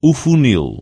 o funil.